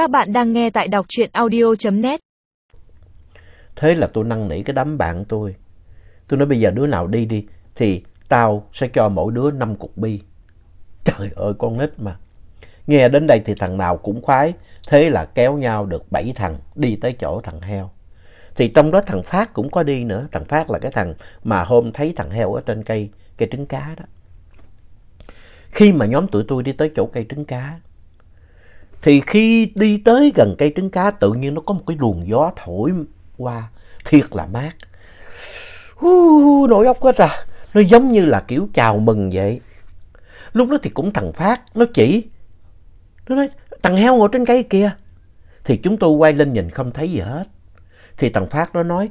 Các bạn đang nghe tại đọc truyện audio.net. Thế là tôi năn nỉ cái đám bạn tôi. Tôi nói bây giờ đứa nào đi đi thì tao sẽ cho mỗi đứa 5 cục bi. Trời ơi con nít mà. Nghe đến đây thì thằng nào cũng khoái. Thế là kéo nhau được 7 thằng đi tới chỗ thằng heo. Thì trong đó thằng Phát cũng có đi nữa. Thằng Phát là cái thằng mà hôm thấy thằng heo ở trên cây, cây trứng cá đó. Khi mà nhóm tụi tôi đi tới chỗ cây trứng cá thì khi đi tới gần cây trứng cá tự nhiên nó có một cái luồng gió thổi qua thiệt là mát. Uh, nổi ốc hết à. Nó giống như là kiểu chào mừng vậy. Lúc đó thì cũng thằng Phát nó chỉ. Nó nói thằng heo ngồi trên cây kìa. Thì chúng tôi quay lên nhìn không thấy gì hết. Thì thằng Phát nó nói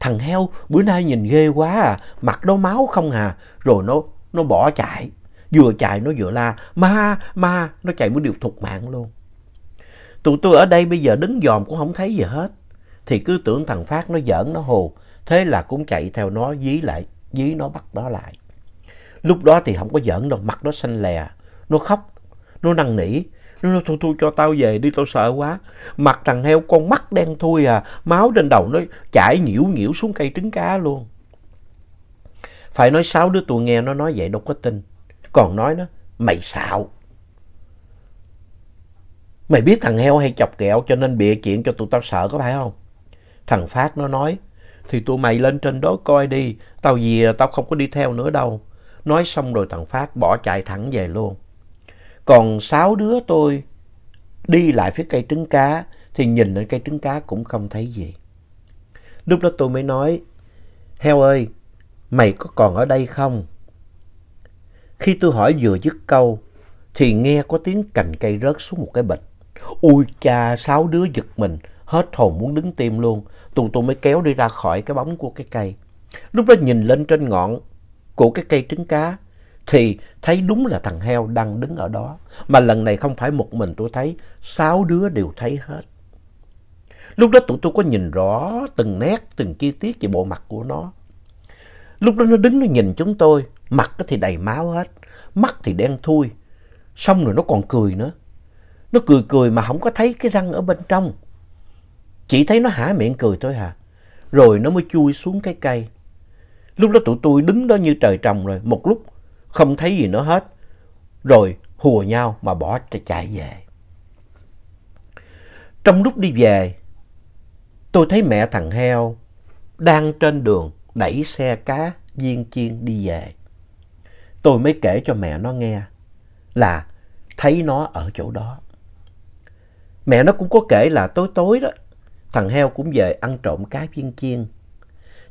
thằng heo bữa nay nhìn ghê quá à. Mặt nó máu không à. Rồi nó, nó bỏ chạy. Vừa chạy nó vừa la ma ma. Nó chạy muốn điều thục mạng luôn. Tụi tôi ở đây bây giờ đứng dòm cũng không thấy gì hết. Thì cứ tưởng thằng Phát nó giỡn nó hồ. Thế là cũng chạy theo nó dí lại, dí nó bắt nó lại. Lúc đó thì không có giỡn đâu, mặt nó xanh lè. Nó khóc, nó năn nỉ. Nó nói thôi thôi cho tao về đi, tao sợ quá. Mặt thằng heo con mắt đen thui à, máu trên đầu nó chảy nhiễu nhiễu xuống cây trứng cá luôn. Phải nói sáu đứa tụi nghe nó nói vậy đâu có tin. Còn nói nó, mày xạo. Mày biết thằng heo hay chọc kẹo cho nên bịa chuyện cho tụi tao sợ có phải không? Thằng Phát nó nói, thì tụi mày lên trên đó coi đi, tao gì tao không có đi theo nữa đâu. Nói xong rồi thằng Phát bỏ chạy thẳng về luôn. Còn sáu đứa tôi đi lại phía cây trứng cá thì nhìn lên cây trứng cá cũng không thấy gì. Lúc đó tôi mới nói, heo ơi, mày có còn ở đây không? Khi tôi hỏi vừa dứt câu thì nghe có tiếng cành cây rớt xuống một cái bịch. Ui cha, sáu đứa giật mình, hết hồn muốn đứng tim luôn. Tụi tôi mới kéo đi ra khỏi cái bóng của cái cây. Lúc đó nhìn lên trên ngọn của cái cây trứng cá thì thấy đúng là thằng heo đang đứng ở đó. Mà lần này không phải một mình tôi thấy, sáu đứa đều thấy hết. Lúc đó tụi tôi có nhìn rõ từng nét, từng chi tiết về bộ mặt của nó. Lúc đó nó đứng nó nhìn chúng tôi, mặt thì đầy máu hết, mắt thì đen thui. Xong rồi nó còn cười nữa. Nó cười cười mà không có thấy cái răng ở bên trong. Chỉ thấy nó há miệng cười thôi hà. Rồi nó mới chui xuống cái cây. Lúc đó tụi tôi đứng đó như trời trồng rồi. Một lúc không thấy gì nữa hết. Rồi hùa nhau mà bỏ chạy về. Trong lúc đi về, tôi thấy mẹ thằng heo đang trên đường đẩy xe cá viên chiên đi về. Tôi mới kể cho mẹ nó nghe là thấy nó ở chỗ đó. Mẹ nó cũng có kể là tối tối đó, thằng heo cũng về ăn trộm cá viên chiên.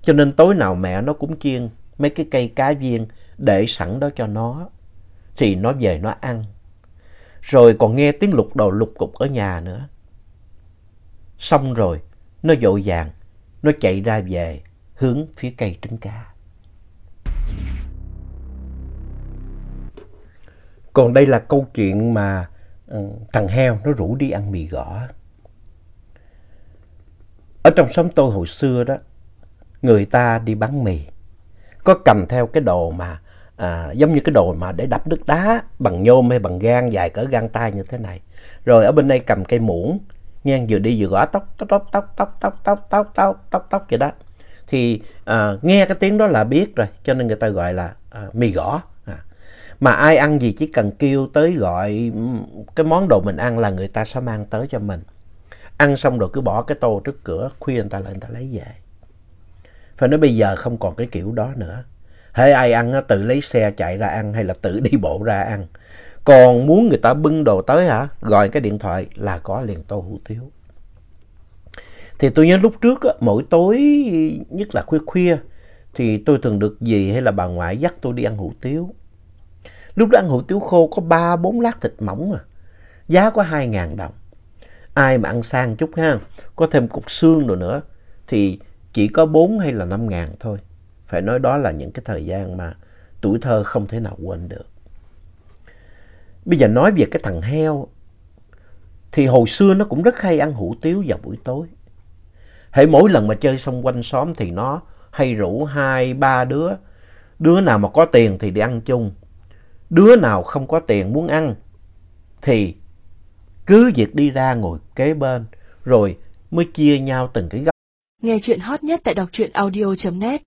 Cho nên tối nào mẹ nó cũng chiên mấy cái cây cá viên để sẵn đó cho nó. Thì nó về nó ăn. Rồi còn nghe tiếng lục đầu lục cục ở nhà nữa. Xong rồi, nó vội vàng, nó chạy ra về hướng phía cây trứng cá. Còn đây là câu chuyện mà thằng heo nó rủ đi ăn mì gõ. Ở trong xóm tôi hồi xưa đó, người ta đi bán mì. Có cầm theo cái đồ mà à, giống như cái đồ mà để đập nước đá bằng nhôm hay bằng gan dài cỡ gan tay như thế này. Rồi ở bên đây cầm cây muỗng, ngang vừa đi vừa gõ tóc tóc tóc tóc tóc tóc tóc tóc tóc tóc tóc vậy đó. Thì à, nghe cái tiếng đó là biết rồi, cho nên người ta gọi là à, mì gõ. Mà ai ăn gì chỉ cần kêu tới gọi ừ, cái món đồ mình ăn là người ta sẽ mang tới cho mình. Ăn xong rồi cứ bỏ cái tô trước cửa, khuya người ta lại người ta lấy về. Phải nói bây giờ không còn cái kiểu đó nữa. Hễ ai ăn tự lấy xe chạy ra ăn hay là tự đi bộ ra ăn. Còn muốn người ta bưng đồ tới hả? Gọi cái điện thoại là có liền tô hủ tiếu. Thì tôi nhớ lúc trước mỗi tối nhất là khuya khuya thì tôi thường được dì hay là bà ngoại dắt tôi đi ăn hủ tiếu. Lúc đó ăn hủ tiếu khô có 3-4 lát thịt mỏng à. Giá có 2.000 đồng. Ai mà ăn sang chút ha, có thêm cục xương rồi nữa thì chỉ có 4 hay là 5 ngàn thôi. Phải nói đó là những cái thời gian mà tuổi thơ không thể nào quên được. Bây giờ nói về cái thằng heo thì hồi xưa nó cũng rất hay ăn hủ tiếu vào buổi tối. Hễ mỗi lần mà chơi xong quanh xóm thì nó hay rủ hai ba đứa. Đứa nào mà có tiền thì đi ăn chung. Đứa nào không có tiền muốn ăn thì cứ việc đi ra ngồi kế bên, rồi mới chia nhau từng cái góc. Nghe chuyện hot nhất tại đọc truyện audio.net